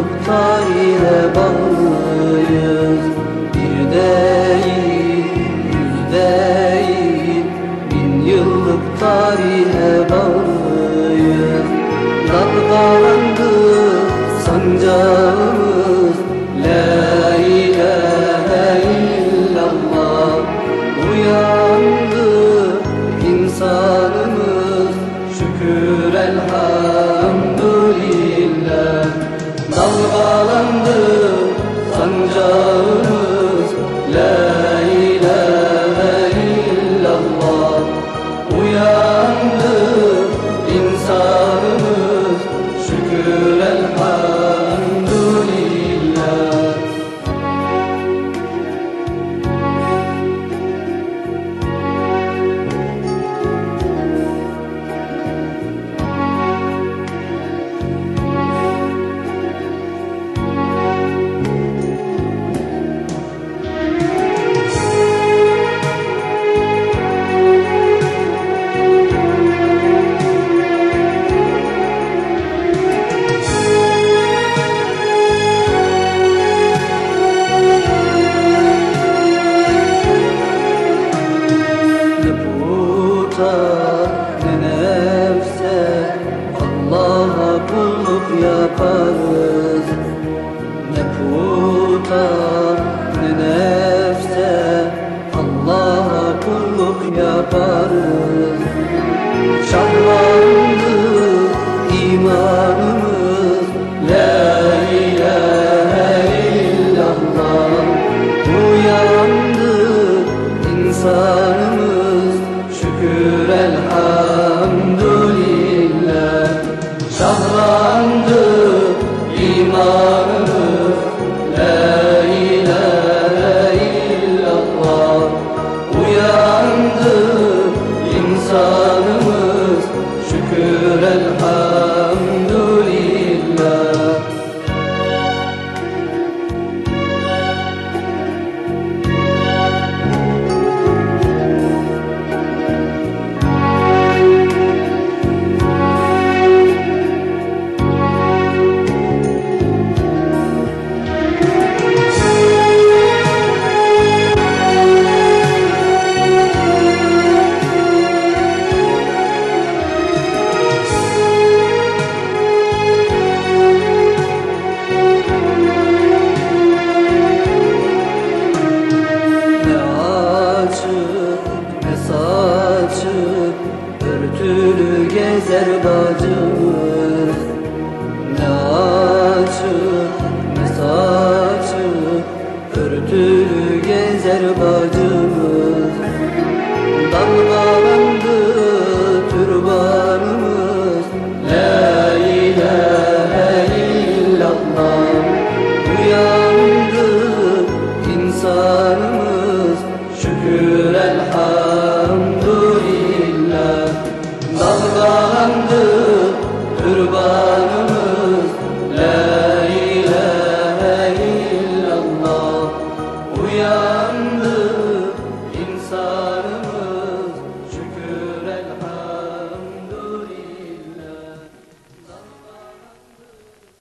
Bulutlar ile bağlıyız Bir değil, yüz değil. Bin yıllık tarihe bağlıyız Dalgalandı sancağımız. La ilahe illallah. Uyandı insanı puta ne nefse Allah'a kulluk yaparız. Ne puta ne nefse Allah'a kulluk yaparız. Şahlandı imanımız. La ilahe illallah. Uyandı insanımız Şükür Örtülü gezer bacımız Ne açık ne saçık Örtülü gezer bacımız Canımız La ilahe illallah. Uyandı insan